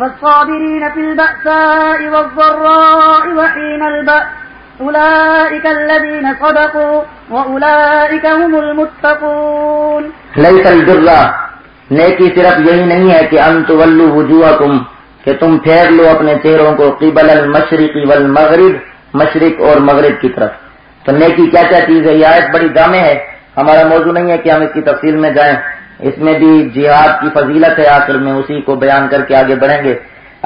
والصابرين في البأساء والضراء وحين البأس، أولئك الذين صدقوا وأولئك هم المتقون. ليس البر، نیکی صرف یہی نہیں ہے کہ انت ولو وجوہکم، کہ تم پھیر لو اپنے چہروں کو قبل المشرقی والمغرب، مشرق اور مغرب کی طرف۔ تو نیکی کیا کیا چیز ہے؟ یہ آیت بڑی جامع ہے۔ ہمارا موضوع نہیں ہے کہ ہم اس کی تفصیل میں جائیں۔ اس میں بھی جہاد کی فضیلت ہے آخر میں، اسی کو بیان کر کے آگے بڑھیں گے۔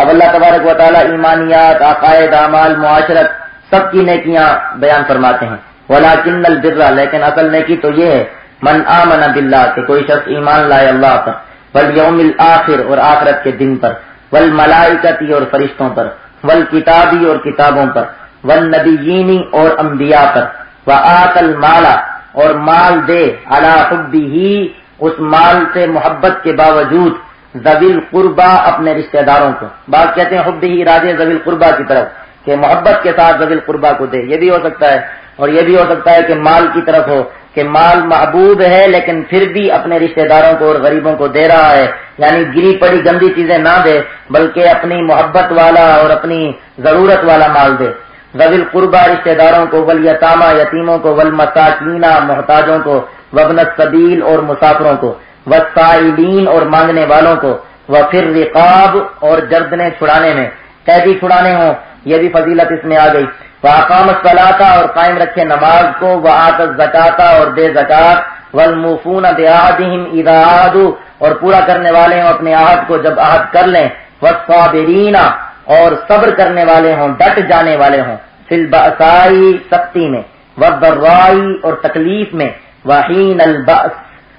اب اللہ تبارک و تعالیٰ ایمانیات، عقائد، اعمال، معاشرت سب کی نیکیاں بیان فرماتے ہیں۔ ولا کن البرا لیکن اصل نیکی تو یہ ہے، من آمن باللہ کہ کوئی شخص ایمان لائے اللہ پر ول یوم الآخر، اور آخرت کے دن پر ول ملائکتی اور فرشتوں پر ول کتابی اور کتابوں پر ول نبیینی اور انبیاء پر۔ و آتل مالا اور مال دے اللہ حبی اس مال سے محبت کے باوجود زویل قربا اپنے رشتہ داروں کو۔ بات کہتے ہیں حبی ہی راجے زویل قربا کی طرف کہ محبت کے ساتھ زویل قربا کو دے۔ یہ بھی ہو سکتا ہے اور یہ بھی ہو سکتا ہے کہ مال کی طرف ہو کہ مال محبوب ہے لیکن پھر بھی اپنے رشتہ داروں کو اور غریبوں کو دے رہا ہے۔ یعنی گری پڑی گندی چیزیں نہ دے، بلکہ اپنی محبت والا اور اپنی ضرورت والا مال دے۔ زویل قربا رشتہ داروں کو ول یتامہ یتیموں کو ول مساکینہ محتاجوں کو وبن سبیل اور مسافروں کو وسائلین اور مانگنے والوں کو و پھر رقاب اور جردنے چھڑانے میں۔ قیدی چھڑانے ہوں، یہ بھی فضیلت اس میں آ گئی۔ وہ اقام صلاحہ اور قائم رکھے نماز کو وہ آتش زکاتا اور بے زکات ولمفون دیہم اداد اور پورا کرنے والے ہوں اپنے عہد کو جب عہد کر لیں۔ وسابرینا اور صبر کرنے والے ہوں، ڈٹ جانے والے ہوں۔ فل بسائی سختی میں وبرائی اور تکلیف میں، وحین البس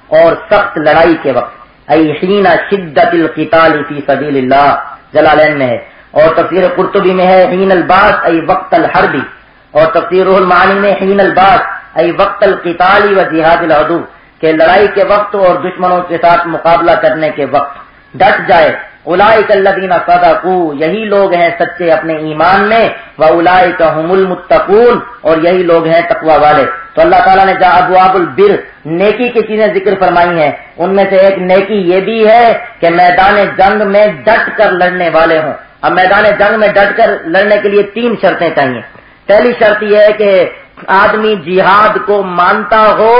اور سخت لڑائی کے وقت۔ ایحین شدت القتال فی سبیل اللہ جلالین میں ہے۔ اور تفسیر قرطبی میں ہے، حین الباس ای وقت الحربی۔ اور تفسیر المعانی میں، حین الباس ای وقت القتالی و جہاد العدو۔ کہ لڑائی کے وقت اور دشمنوں کے ساتھ مقابلہ کرنے کے وقت۔ ڈٹ جائے الائی کلین صدقو، یہی لوگ ہیں سچے اپنے ایمان میں وہ الائی کا المتقون، اور یہی لوگ ہیں تقوا والے۔ تو اللہ تعالیٰ نے جا ابواب البر، نیکی کی چیزیں ذکر فرمائی ہیں، ان میں سے ایک نیکی یہ بھی ہے کہ میدان جنگ میں ڈٹ کر لڑنے والے ہوں۔ اب میدان جنگ میں ڈٹ کر لڑنے کے لیے تین شرطیں چاہیے۔ پہلی شرط یہ ہے کہ آدمی جہاد کو مانتا ہو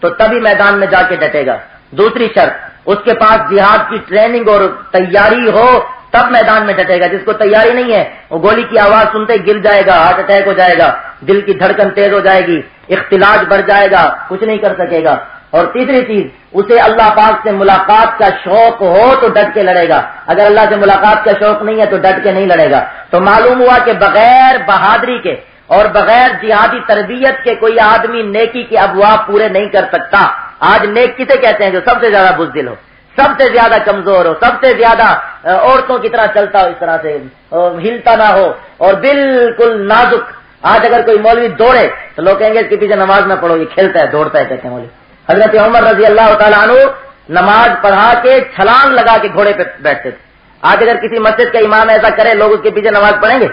تو تبھی میدان میں جا کے ڈٹے گا۔ دوسری شرط اس کے پاس جہاد کی ٹریننگ اور تیاری ہو، تب میدان میں ڈٹے گا۔ جس کو تیاری نہیں ہے، وہ گولی کی آواز سنتے گر جائے گا، ہارٹ اٹیک ہو جائے گا، دل کی دھڑکن تیز ہو جائے گی، اختلاج بڑھ جائے گا، کچھ نہیں کر سکے گا۔ اور تیسری چیز، اسے اللہ پاک سے ملاقات کا شوق ہو تو ڈٹ کے لڑے گا۔ اگر اللہ سے ملاقات کا شوق نہیں ہے تو ڈٹ کے نہیں لڑے گا۔ تو معلوم ہوا کہ بغیر بہادری کے اور بغیر جہادی تربیت کے کوئی آدمی نیکی کے ابواب پورے نہیں کر سکتا۔ آج نیک کسے کہتے ہیں جو سب سے زیادہ بزدل ہو، سب سے زیادہ کمزور ہو، سب سے زیادہ عورتوں کی طرح چلتا ہو، اس طرح سے ہلتا نہ ہو اور بالکل نازک۔ آج اگر کوئی مولوی دوڑے تو لوگ کہیں گے اس کے پیچھے نماز نہ پڑھو، یہ کھیلتا ہے، دوڑتا ہے، کہتے ہیں مولوی۔ حضرت عمر رضی اللہ تعالیٰ عنہ نماز پڑھا کے چھلانگ لگا کے گھوڑے پہ بیٹھتے تھے۔ آج اگر کسی مسجد کا امام ایسا کرے، لوگ اس کے پیچھے نماز پڑھیں گے؟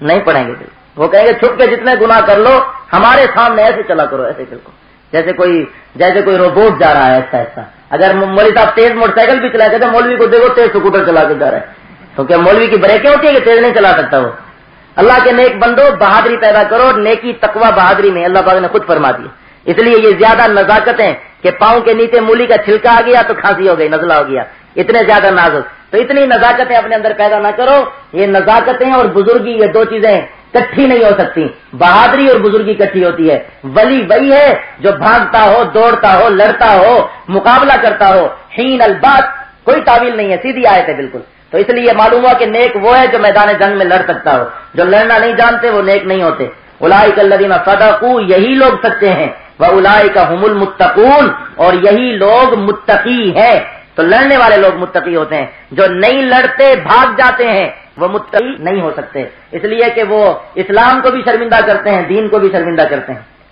نہیں پڑھیں گے۔ وہ کہیں گے، چھپ کے جتنے گنا کر لو، ہمارے سامنے ایسے چلا کرو، ایسے بالکل جیسے کوئی جیسے کوئی روبوٹ جا رہا ہے ایسا ایسا۔ اگر مولوی صاحب تیز موٹر سائیکل بھی چلا کہتے مولوی کو دیکھو تیز اسکوٹر چلا کے جا رہا ہے۔ تو کیا مولوی کی بریکیں ہوتی ہے کہ تیز نہیں چلا سکتا وہ۔ اللہ کے نیک بندو، بہادری پیدا کرو، نیکی تقوا بہادری میں اللہ پاک نے خود فرما دی اس لیے یہ زیادہ نزاکتیں کہ پاؤں کے نیچے مولی کا چھلکا آ گیا تو کھانسی ہو گئی، نزلہ ہو گیا۔ اتنے زیادہ نازک۔ تو اتنی نزاکتیں اپنے اندر پیدا نہ کرو۔ یہ نزاکتیں اور بزرگی، یہ دو چیزیں کٹھی نہیں ہو سکتی۔ بہادری اور بزرگی کٹھی ہوتی ہے۔ ولی وہی ہے جو بھاگتا ہو، دوڑتا ہو، لڑتا ہو، مقابلہ کرتا ہو۔ ہین البات کوئی تعویل نہیں ہے، سیدھی آئے تھے بالکل۔ تو اس لیے معلوم ہوا کہ نیک وہ ہے جو میدان جنگ میں لڑ سکتا ہو۔ جو لڑنا نہیں جانتے، وہ نیک نہیں ہوتے۔ الائی کلینہ صدقو، یہی لوگ سچے ہیں۔ وہ الائی کا حمل اور یہی لوگ متقی ہیں۔ تو لڑنے والے لوگ متقی ہوتے ہیں۔ جو نہیں لڑتے، بھاگ جاتے ہیں۔ وہ متقل نہیں ہو سکتے۔ اس لیے کہ وہ اسلام کو بھی شرمندہ کرتے ہیں، دین کو بھی شرمندہ کرتے ہیں۔